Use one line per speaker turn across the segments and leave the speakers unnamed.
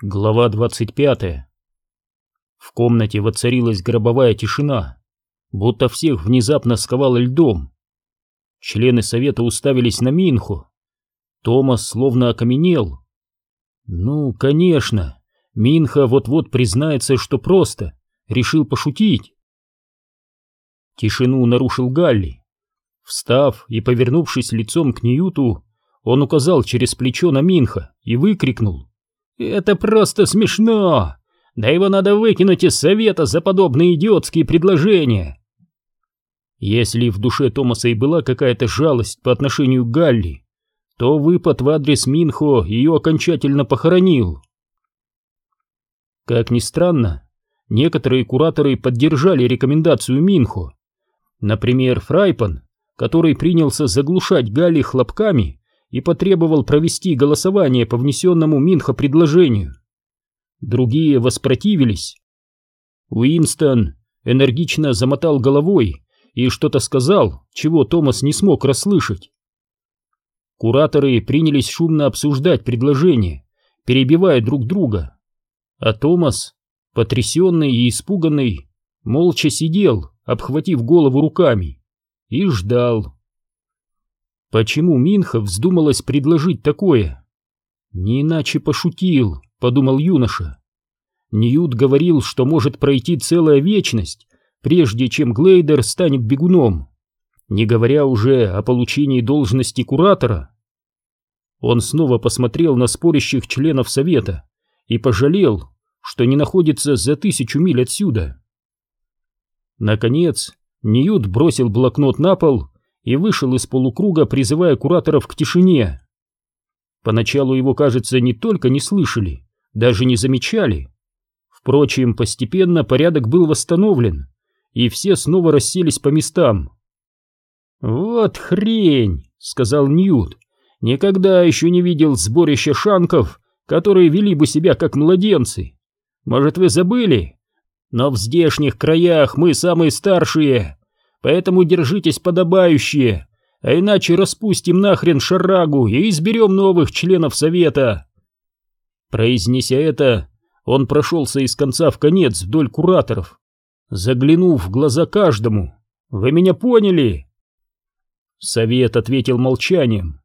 Глава 25 В комнате воцарилась гробовая тишина, будто всех внезапно сковало льдом. Члены совета уставились на Минху. Томас словно окаменел. Ну, конечно, Минха вот-вот признается, что просто решил пошутить. Тишину нарушил Галли. Встав и повернувшись лицом к Ньюту, он указал через плечо на Минха и выкрикнул. «Это просто смешно! Да его надо выкинуть из совета за подобные идиотские предложения!» Если в душе Томаса и была какая-то жалость по отношению к Галли, то выпад в адрес Минхо ее окончательно похоронил. Как ни странно, некоторые кураторы поддержали рекомендацию Минхо. Например, Фрайпан, который принялся заглушать Галли хлопками и потребовал провести голосование по внесенному Минха предложению. Другие воспротивились. Уинстон энергично замотал головой и что-то сказал, чего Томас не смог расслышать. Кураторы принялись шумно обсуждать предложение, перебивая друг друга. А Томас, потрясенный и испуганный, молча сидел, обхватив голову руками, и ждал. Почему Минха вздумалось предложить такое? Не иначе пошутил, подумал юноша. Ньют говорил, что может пройти целая вечность, прежде чем Глейдер станет бегуном, не говоря уже о получении должности куратора. Он снова посмотрел на спорящих членов совета и пожалел, что не находится за тысячу миль отсюда. Наконец, Ньют бросил блокнот на пол и вышел из полукруга, призывая кураторов к тишине. Поначалу его, кажется, не только не слышали, даже не замечали. Впрочем, постепенно порядок был восстановлен, и все снова расселись по местам. «Вот хрень!» — сказал Ньют. «Никогда еще не видел сборища шанков, которые вели бы себя как младенцы. Может, вы забыли? Но в здешних краях мы самые старшие, поэтому держитесь подобающе, а иначе распустим нахрен шарагу и изберем новых членов совета. Произнеся это, он прошелся из конца в конец вдоль кураторов, заглянув в глаза каждому. «Вы меня поняли?» Совет ответил молчанием.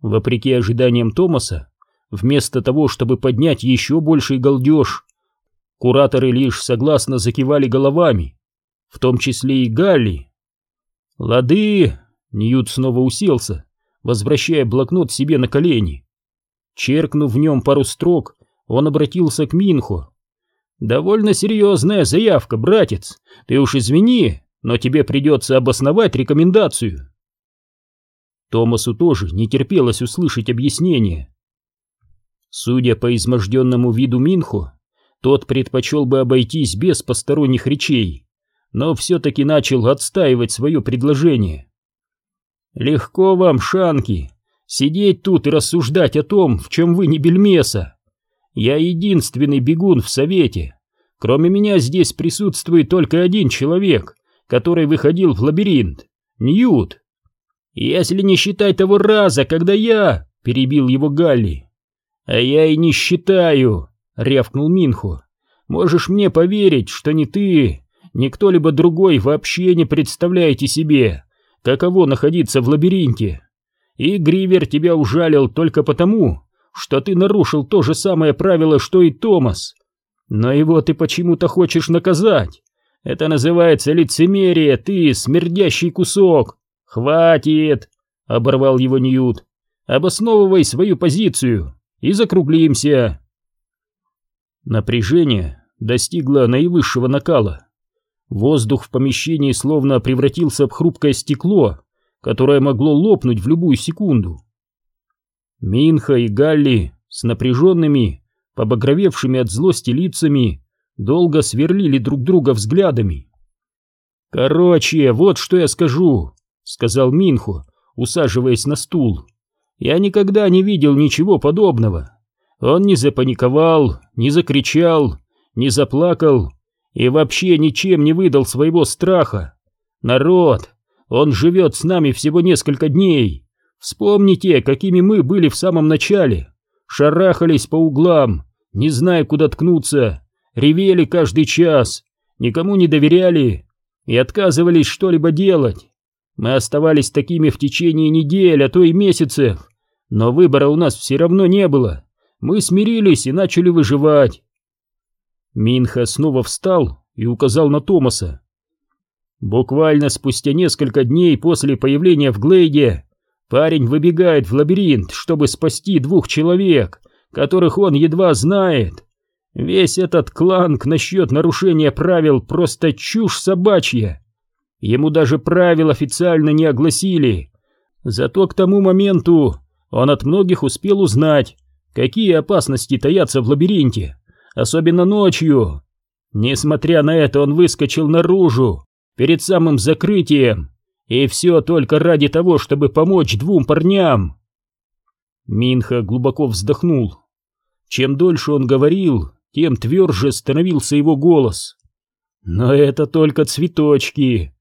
Вопреки ожиданиям Томаса, вместо того, чтобы поднять еще больший галдеж, кураторы лишь согласно закивали головами, в том числе и Галли. «Лады!» — Ньют снова уселся, возвращая блокнот себе на колени. Черкнув в нем пару строк, он обратился к Минху. «Довольно серьезная заявка, братец. Ты уж извини, но тебе придется обосновать рекомендацию». Томасу тоже не терпелось услышать объяснение. Судя по изможденному виду Минху, тот предпочел бы обойтись без посторонних речей но все-таки начал отстаивать свое предложение. «Легко вам, Шанки, сидеть тут и рассуждать о том, в чем вы не бельмеса. Я единственный бегун в совете. Кроме меня здесь присутствует только один человек, который выходил в лабиринт — Ньют. Если не считать того раза, когда я...» — перебил его Галли. «А я и не считаю», — рявкнул Минху. «Можешь мне поверить, что не ты, ни кто-либо другой вообще не представляете себе, каково находиться в лабиринте. И Гривер тебя ужалил только потому, что ты нарушил то же самое правило, что и Томас. Но его ты почему-то хочешь наказать. Это называется лицемерие, ты смердящий кусок. Хватит, оборвал его Ньют. Обосновывай свою позицию и закруглимся. Напряжение достигло наивысшего накала. Воздух в помещении словно превратился в хрупкое стекло, которое могло лопнуть в любую секунду. Минха и Галли с напряженными, побагровевшими от злости лицами, долго сверлили друг друга взглядами. «Короче, вот что я скажу», — сказал Минху, усаживаясь на стул. «Я никогда не видел ничего подобного. Он не запаниковал, не закричал, не заплакал, и вообще ничем не выдал своего страха. Народ, он живет с нами всего несколько дней. Вспомните, какими мы были в самом начале. Шарахались по углам, не зная, куда ткнуться, ревели каждый час, никому не доверяли и отказывались что-либо делать. Мы оставались такими в течение недель, а то и месяцев, но выбора у нас все равно не было. Мы смирились и начали выживать. Минха снова встал и указал на Томаса. Буквально спустя несколько дней после появления в Глейде парень выбегает в лабиринт, чтобы спасти двух человек, которых он едва знает. Весь этот кланк насчет нарушения правил просто чушь собачья. Ему даже правил официально не огласили. Зато к тому моменту он от многих успел узнать, какие опасности таятся в лабиринте, особенно ночью. Несмотря на это, он выскочил наружу перед самым закрытием, и все только ради того, чтобы помочь двум парням. Минха глубоко вздохнул. Чем дольше он говорил, тем тверже становился его голос. Но это только цветочки.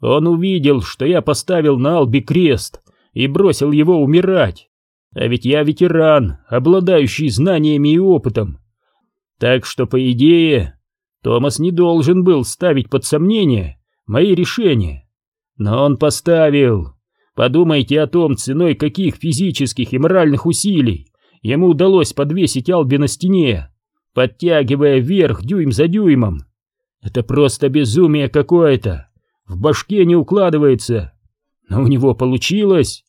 Он увидел, что я поставил на Алби крест и бросил его умирать. А ведь я ветеран, обладающий знаниями и опытом. Так что, по идее, Томас не должен был ставить под сомнение мои решения. Но он поставил. Подумайте о том, ценой каких физических и моральных усилий ему удалось подвесить Алби на стене, подтягивая вверх дюйм за дюймом. Это просто безумие какое-то в башке не укладывается. Но у него получилось.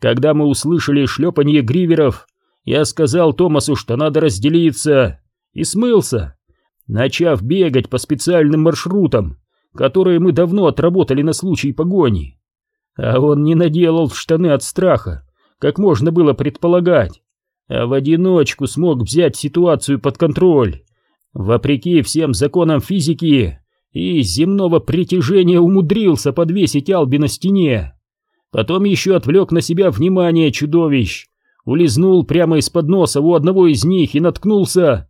Когда мы услышали шлепанье гриверов, я сказал Томасу, что надо разделиться, и смылся, начав бегать по специальным маршрутам, которые мы давно отработали на случай погони. А он не наделал штаны от страха, как можно было предполагать, а в одиночку смог взять ситуацию под контроль, вопреки всем законам физики и земного притяжения умудрился подвесить Алби на стене. Потом еще отвлек на себя внимание чудовищ, улизнул прямо из-под носа у одного из них и наткнулся.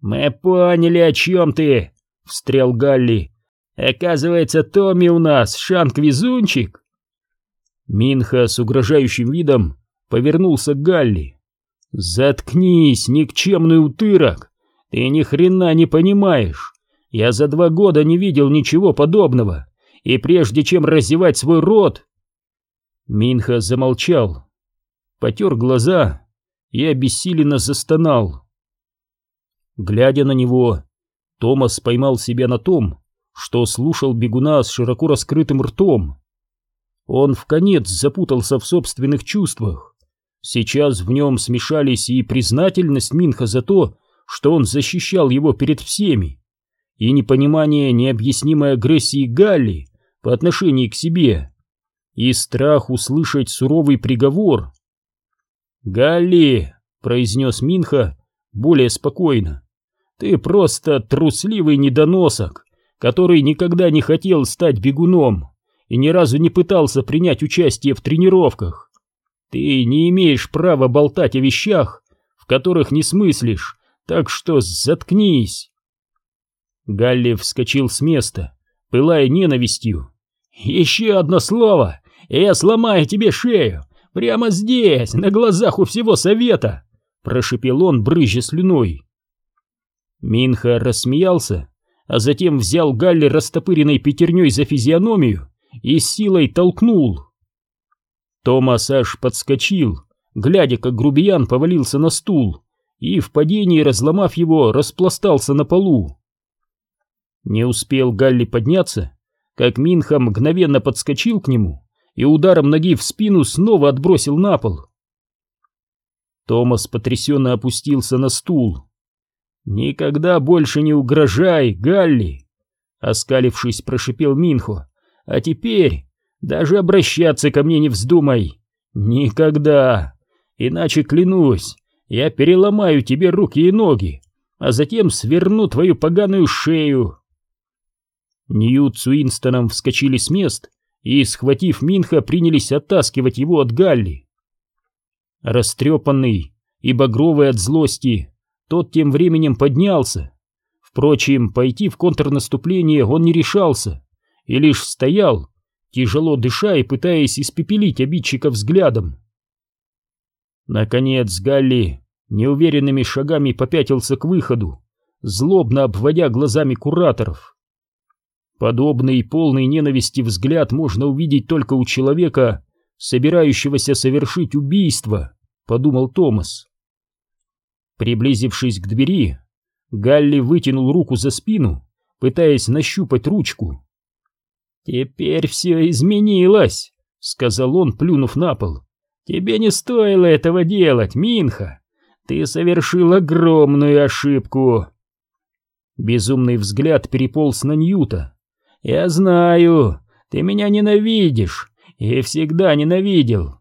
«Мы поняли, о чем ты!» — встрял Галли. «Оказывается, Томми у нас шанк-везунчик!» Минха с угрожающим видом повернулся к Галли. «Заткнись, никчемный утырок! Ты ни хрена не понимаешь! Я за два года не видел ничего подобного, и прежде чем разевать свой рот... Минха замолчал, потер глаза и обессиленно застонал. Глядя на него, Томас поймал себя на том, что слушал бегуна с широко раскрытым ртом. Он в конец запутался в собственных чувствах. Сейчас в нем смешались и признательность Минха за то, что он защищал его перед всеми, и непонимание необъяснимой агрессии Галли по отношению к себе, и страх услышать суровый приговор. «Галли!» — произнес Минха более спокойно. «Ты просто трусливый недоносок, который никогда не хотел стать бегуном и ни разу не пытался принять участие в тренировках. Ты не имеешь права болтать о вещах, в которых не смыслишь, так что заткнись!» Галли вскочил с места, пылая ненавистью. «Еще одно слово, и я сломаю тебе шею! Прямо здесь, на глазах у всего совета!» Прошипел он, брызжа слюной. Минха рассмеялся, а затем взял Галли растопыренной пятерней за физиономию и силой толкнул. Томас аж подскочил, глядя, как грубиян повалился на стул и в падении, разломав его, распластался на полу. Не успел Галли подняться, как Минха мгновенно подскочил к нему и ударом ноги в спину снова отбросил на пол. Томас потрясенно опустился на стул. «Никогда больше не угрожай, Галли!» Оскалившись, прошипел Минхо. «А теперь даже обращаться ко мне не вздумай! Никогда! Иначе, клянусь, я переломаю тебе руки и ноги, а затем сверну твою поганую шею!» Ньют с Уинстоном вскочили с мест и, схватив Минха, принялись оттаскивать его от Галли. Растрепанный и багровый от злости, тот тем временем поднялся. Впрочем, пойти в контрнаступление он не решался и лишь стоял, тяжело дыша и пытаясь испепелить обидчика взглядом. Наконец Галли неуверенными шагами попятился к выходу, злобно обводя глазами кураторов. Подобный полный ненависти взгляд можно увидеть только у человека, собирающегося совершить убийство, подумал Томас. Приблизившись к двери, Галли вытянул руку за спину, пытаясь нащупать ручку. «Теперь все изменилось», — сказал он, плюнув на пол. «Тебе не стоило этого делать, Минха. Ты совершил огромную ошибку». Безумный взгляд переполз на Ньюта. «Я знаю, ты меня ненавидишь и всегда ненавидел.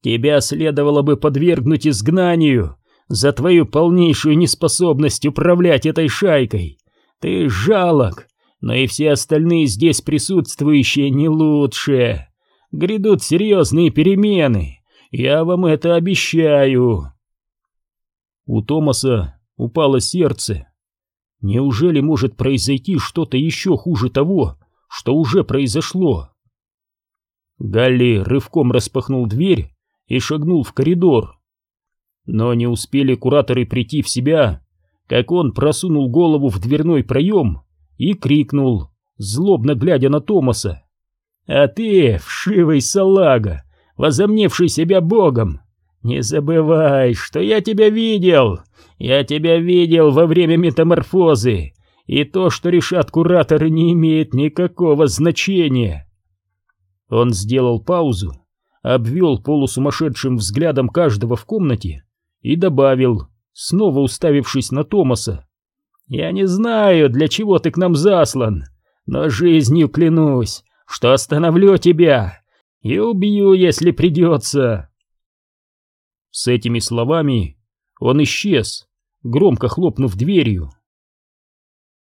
Тебя следовало бы подвергнуть изгнанию за твою полнейшую неспособность управлять этой шайкой. Ты жалок, но и все остальные здесь присутствующие не лучше. Грядут серьезные перемены, я вам это обещаю. У Томаса упало сердце. Неужели может произойти что-то еще хуже того, что уже произошло? Галли рывком распахнул дверь и шагнул в коридор. Но не успели кураторы прийти в себя, как он просунул голову в дверной проем и крикнул, злобно глядя на Томаса. «А ты, вшивый салага, возомневший себя богом, не забывай, что я тебя видел, я тебя видел во время метаморфозы, и то, что решат кураторы, не имеет никакого значения». Он сделал паузу, обвел полусумасшедшим взглядом каждого в комнате и добавил, снова уставившись на Томаса. «Я не знаю, для чего ты к нам заслан, но жизнью клянусь, что остановлю тебя и убью, если придется». С этими словами он исчез, громко хлопнув дверью.